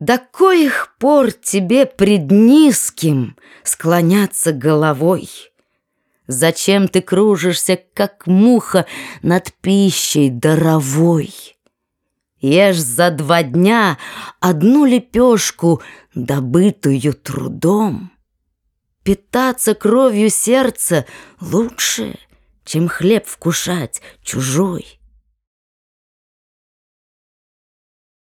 До коих пор тебе пред низким склоняться головой? Зачем ты кружишься, как муха, над пищей даровой? Ешь за два дня одну лепешку, добытую трудом. Питаться кровью сердца лучше, чем хлеб вкушать чужой.